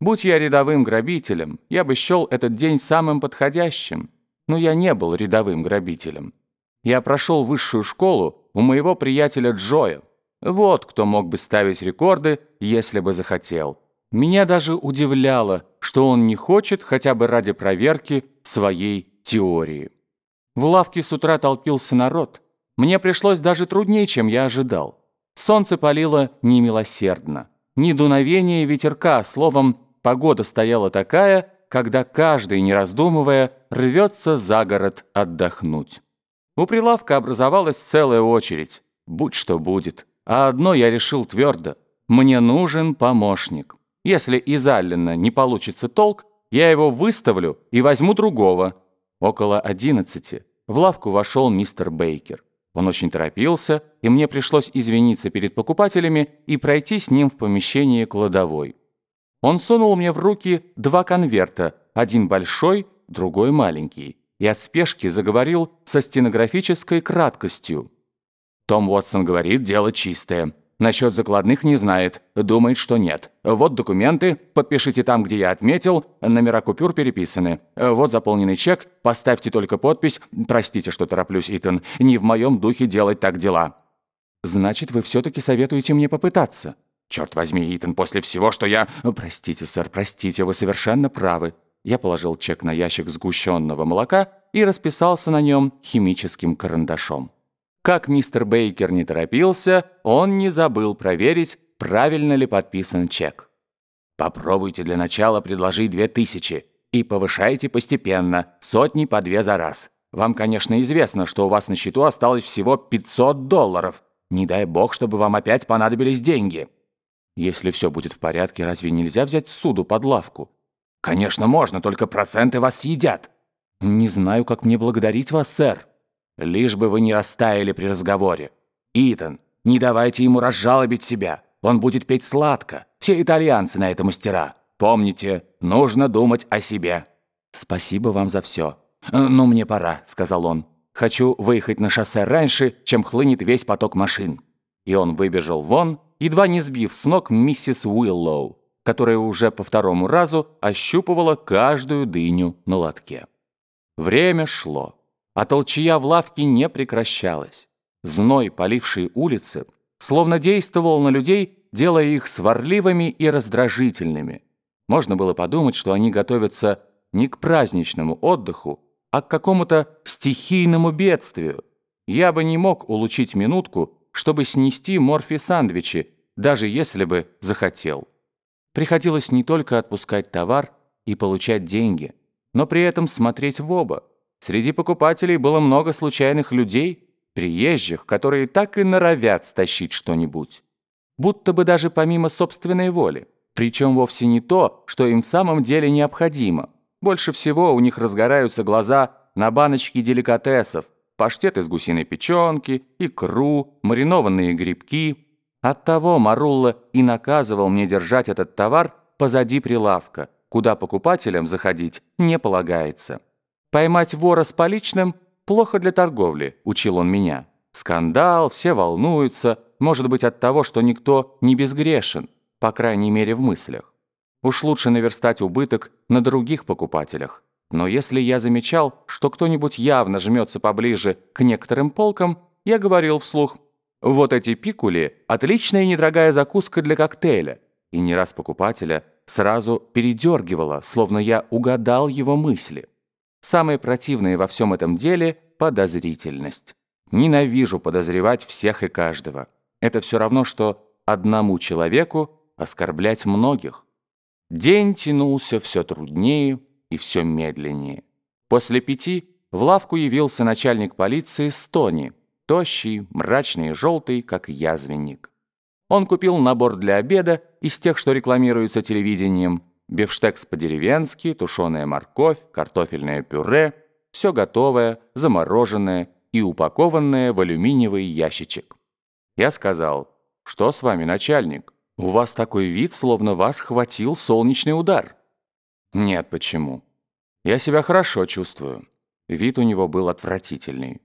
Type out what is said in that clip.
Будь я рядовым грабителем, я бы счел этот день самым подходящим. Но я не был рядовым грабителем. Я прошел высшую школу у моего приятеля Джоя. Вот кто мог бы ставить рекорды, если бы захотел. Меня даже удивляло, что он не хочет хотя бы ради проверки своей теории. В лавке с утра толпился народ. Мне пришлось даже труднее, чем я ожидал. Солнце палило немилосердно. Ни дуновения ветерка, словом, погода стояла такая, когда каждый, не раздумывая, рвется за город отдохнуть. У прилавка образовалась целая очередь. Будь что будет. А одно я решил твердо. Мне нужен помощник. Если из Аллена не получится толк, я его выставлю и возьму другого. Около одиннадцати в лавку вошел мистер Бейкер. Он очень торопился, и мне пришлось извиниться перед покупателями и пройти с ним в помещение кладовой. Он сунул мне в руки два конверта, один большой, другой маленький, и от спешки заговорил со стенографической краткостью. Том Уотсон говорит, дело чистое. Насчет закладных не знает, думает, что нет. Вот документы, подпишите там, где я отметил, номера купюр переписаны. Вот заполненный чек, поставьте только подпись. Простите, что тороплюсь, Итан, не в моем духе делать так дела. Значит, вы все-таки советуете мне попытаться? Черт возьми, Итан, после всего, что я... Простите, сэр, простите, вы совершенно правы. Я положил чек на ящик сгущенного молока и расписался на нем химическим карандашом. Как мистер Бейкер не торопился, он не забыл проверить, правильно ли подписан чек. Попробуйте для начала предложить две тысячи и повышайте постепенно, сотни по две за раз. Вам, конечно, известно, что у вас на счету осталось всего 500 долларов. Не дай бог, чтобы вам опять понадобились деньги. Если все будет в порядке, разве нельзя взять суду под лавку? Конечно, можно, только проценты вас съедят. Не знаю, как мне благодарить вас, сэр. Лишь бы вы не растаяли при разговоре. Итан, не давайте ему разжалобить себя. Он будет петь сладко. Все итальянцы на это мастера. Помните, нужно думать о себе. Спасибо вам за все. «Ну, мне пора», — сказал он. «Хочу выехать на шоссе раньше, чем хлынет весь поток машин». И он выбежал вон, едва не сбив с ног миссис Уиллоу, которая уже по второму разу ощупывала каждую дыню на лотке. Время шло а толчья в лавке не прекращалась. Зной, поливший улицы, словно действовал на людей, делая их сварливыми и раздражительными. Можно было подумать, что они готовятся не к праздничному отдыху, а к какому-то стихийному бедствию. Я бы не мог улучить минутку, чтобы снести морфи-сандвичи, даже если бы захотел. Приходилось не только отпускать товар и получать деньги, но при этом смотреть в оба. Среди покупателей было много случайных людей, приезжих, которые так и норовят стащить что-нибудь. Будто бы даже помимо собственной воли. Причем вовсе не то, что им в самом деле необходимо. Больше всего у них разгораются глаза на баночки деликатесов, паштет из гусиной печенки, икру, маринованные грибки. Оттого Марулла и наказывал мне держать этот товар позади прилавка, куда покупателям заходить не полагается. Поймать вора с поличным плохо для торговли, учил он меня. Скандал, все волнуются, может быть от того, что никто не безгрешен, по крайней мере в мыслях. Уж лучше наверстать убыток на других покупателях. Но если я замечал, что кто-нибудь явно жмется поближе к некоторым полкам, я говорил вслух, вот эти пикули – отличная и недорогая закуска для коктейля. И не раз покупателя сразу передергивало, словно я угадал его мысли. Самое противное во всем этом деле – подозрительность. Ненавижу подозревать всех и каждого. Это все равно, что одному человеку оскорблять многих. День тянулся все труднее и все медленнее. После пяти в лавку явился начальник полиции Стони, тощий, мрачный и желтый, как язвенник. Он купил набор для обеда из тех, что рекламируются телевидением – Бифштекс по-деревенски, тушеная морковь, картофельное пюре. Все готовое, замороженное и упакованное в алюминиевый ящичек. Я сказал, что с вами, начальник? У вас такой вид, словно вас хватил солнечный удар. Нет, почему? Я себя хорошо чувствую. Вид у него был отвратительный.